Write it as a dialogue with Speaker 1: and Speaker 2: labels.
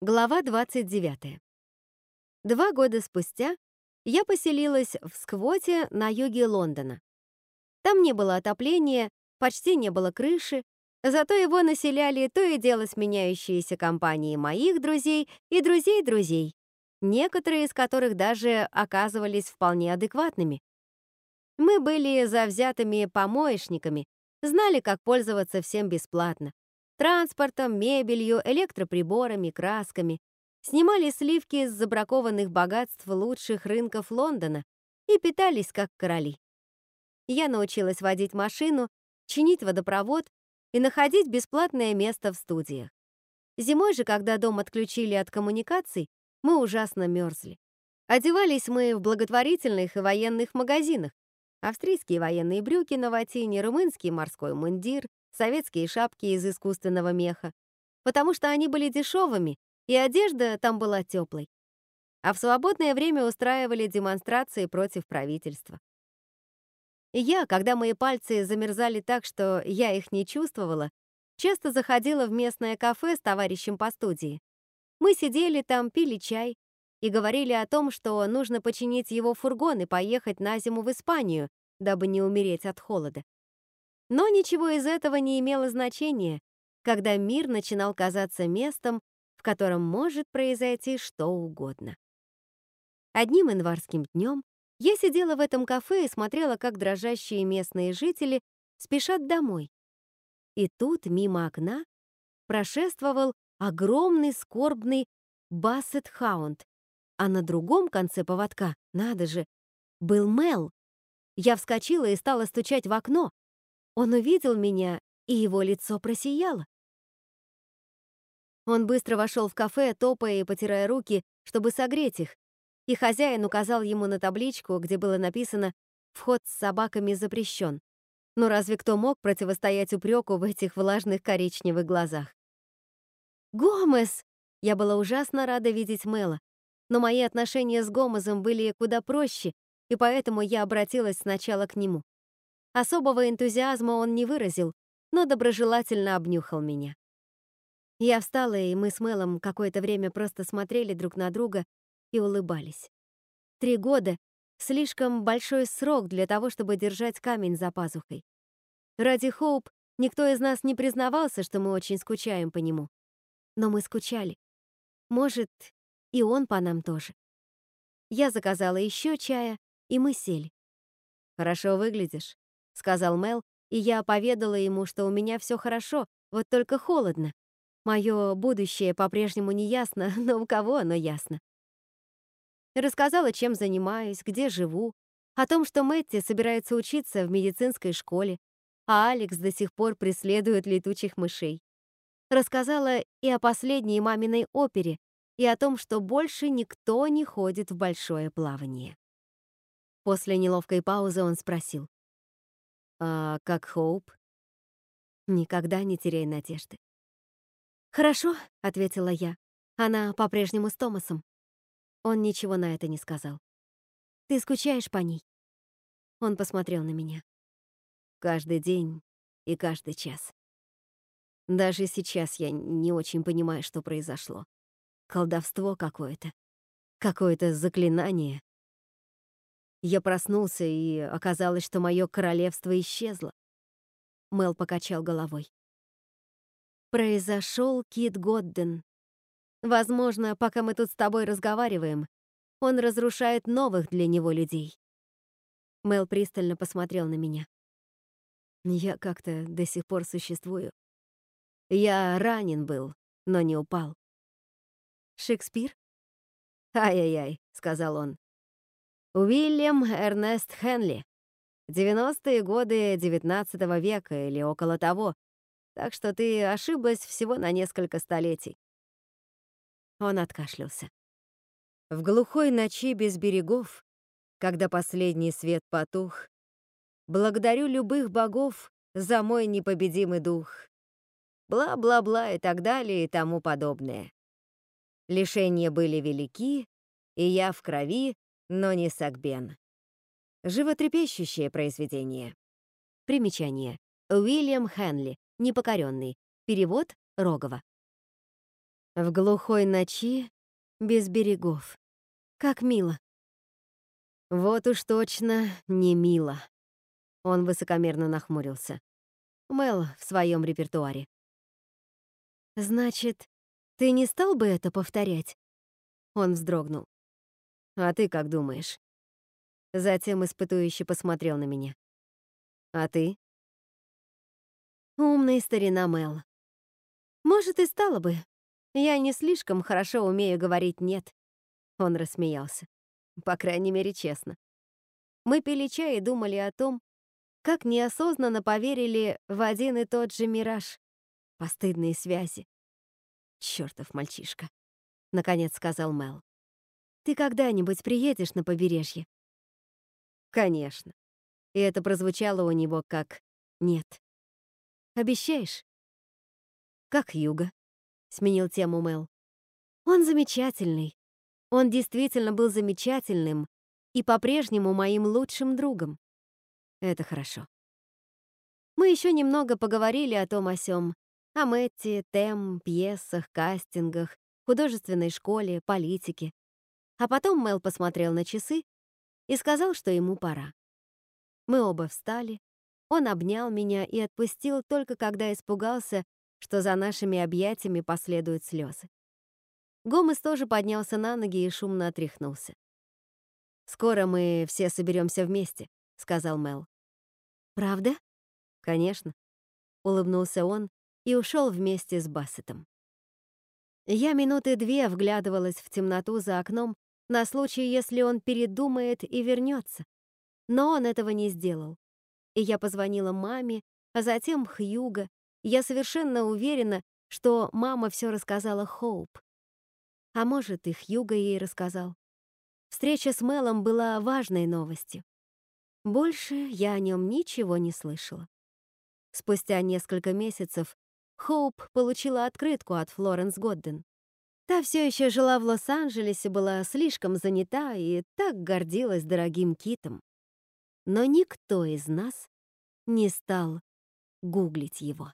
Speaker 1: Глава 29. Два года спустя я поселилась в Сквоте на юге Лондона. Там не было отопления, почти не было крыши, зато его населяли то и дело сменяющиеся компании моих друзей и друзей друзей, некоторые из которых даже оказывались вполне адекватными. Мы были завзятыми помоечниками, знали, как пользоваться всем бесплатно, Транспортом, мебелью, электроприборами, красками. Снимали сливки с забракованных богатств лучших рынков Лондона и питались как короли. Я научилась водить машину, чинить водопровод и находить бесплатное место в студиях. Зимой же, когда дом отключили от коммуникаций, мы ужасно мерзли. Одевались мы в благотворительных и военных магазинах. Австрийские военные брюки на ватине, румынский морской мундир, советские шапки из искусственного меха, потому что они были дешевыми, и одежда там была теплой. А в свободное время устраивали демонстрации против правительства. И я, когда мои пальцы замерзали так, что я их не чувствовала, часто заходила в местное кафе с товарищем по студии. Мы сидели там, пили чай и говорили о том, что нужно починить его фургон и поехать на зиму в Испанию, дабы не умереть от холода. Но ничего из этого не имело значения, когда мир начинал казаться местом, в котором может произойти что угодно. Одним январским днем я сидела в этом кафе и смотрела, как дрожащие местные жители спешат домой. И тут мимо окна прошествовал огромный скорбный бассет-хаунд, а на другом конце поводка, надо же, был Мел. Я вскочила и стала стучать в окно, он увидел меня, и его лицо просияло. Он быстро вошел в кафе, топая и потирая руки, чтобы согреть их, и хозяин указал ему на табличку, где было написано «Вход с собаками запрещен». Но разве кто мог противостоять упреку в этих влажных коричневых глазах? «Гомес!» Я была ужасно рада видеть Мэла, но мои отношения с Гомесом были куда проще, и поэтому я обратилась сначала к нему. Особого энтузиазма он не выразил, но доброжелательно обнюхал меня. Я встала, и мы с Мелом какое-то время просто смотрели друг на друга и улыбались. Три года — слишком большой срок для того, чтобы держать камень за пазухой. Ради Хоуп никто из нас не признавался, что мы очень скучаем по нему. Но мы скучали. Может, и он по нам тоже. Я заказала еще чая, и мы сели. «Хорошо выглядишь», сказал Мел, и я поведала ему, что у меня все хорошо, вот только холодно. Мое будущее по-прежнему не ясно, но у кого оно ясно. Рассказала, чем занимаюсь, где живу, о том, что Мэтти собирается учиться в медицинской школе, а Алекс до сих пор преследует летучих мышей. Рассказала и о последней маминой опере, и о том, что больше никто не ходит в большое плавание. После неловкой паузы он спросил. А как Хоуп? Никогда не теряй надежды. «Хорошо», — ответила я. Она по-прежнему с Томасом. Он ничего на это не сказал. «Ты скучаешь по ней?» Он посмотрел на меня. «Каждый день и каждый час. Даже сейчас я не очень понимаю, что произошло. Колдовство какое-то. Какое-то заклинание, я проснулся, и оказалось, что мое королевство исчезло. Мел покачал головой. Произошел Кит Годден. Возможно, пока мы тут с тобой разговариваем, он разрушает новых для него людей. Мел пристально посмотрел на меня. Я как-то до сих пор существую. Я ранен был, но не упал. Шекспир? «Ай-яй-яй», — сказал он. Уильям Эрнест Хенли. 90-е годы XIX века или около того. Так что ты ошиблась всего на несколько столетий. Он откашлялся. В глухой ночи без берегов, когда последний свет потух, благодарю любых богов за мой непобедимый дух. Бла-бла-бла и так далее и тому подобное. Лишения были велики, и я в крови, но не Сагбен. Животрепещущее произведение. Примечание. Уильям Хенли. Непокоренный. Перевод Рогова. В глухой ночи, без берегов. Как мило. Вот уж точно не мило. Он высокомерно нахмурился. Мел в своем репертуаре. Значит, ты не стал бы это повторять? Он вздрогнул. А ты как думаешь? Затем испытующе посмотрел на меня. А ты? Умный старина Мел. Может, и стало бы. Я не слишком хорошо умею говорить «нет». Он рассмеялся. По крайней мере, честно. Мы пили чай и думали о том, как неосознанно поверили в один и тот же мираж. Постыдные связи. Чёртов мальчишка, — наконец сказал Мел. Ты когда-нибудь приедешь на побережье? Конечно. И это прозвучало у него как «нет». Обещаешь? Как Юга? Сменил тему Мел. Он замечательный. Он действительно был замечательным и по-прежнему моим лучшим другом. Это хорошо. Мы еще немного поговорили о том о сём, о Мэтте, тем, пьесах, кастингах, художественной школе, политике. А потом Мел посмотрел на часы и сказал, что ему пора. Мы оба встали, он обнял меня и отпустил только когда испугался, что за нашими объятиями последуют слезы. Гомес тоже поднялся на ноги и шумно отряхнулся. «Скоро мы все соберемся вместе», — сказал Мел. «Правда?» «Конечно», — улыбнулся он и ушел вместе с Бассетом. Я минуты две вглядывалась в темноту за окном на случай, если он передумает и вернется. Но он этого не сделал. И я позвонила маме, а затем Хьюго. Я совершенно уверена, что мама все рассказала Хоуп. А может, и Хьюго ей рассказал. Встреча с Мелом была важной новостью. Больше я о нем ничего не слышала. Спустя несколько месяцев Хоуп получила открытку от Флоренс Годден. Та все еще жила в Лос-Анджелесе, была слишком занята и так гордилась дорогим китом. Но никто из нас не стал гуглить его.